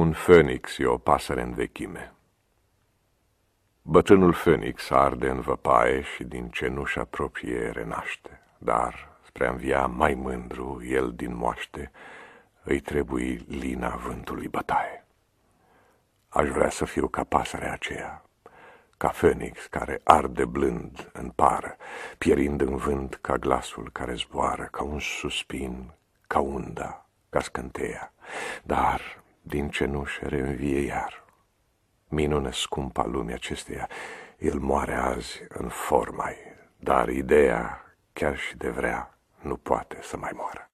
Un fönix e o pasăre în vechime. Bătrânul fönix arde în văpaie și din cenușa proprie renaște, dar, spre a învia mai mândru, el din moaște, îi trebuie lina vântului bătaie. Aș vrea să fiu ca pasărea aceea, ca fönix care arde blând în pară, pierind în vânt ca glasul care zboară, ca un suspin, ca unda, ca scânteia, dar din cenușă reînvie iar. Minune scumpa lumii acesteia, el moare azi în forma dar ideea, chiar și de vrea, nu poate să mai moară.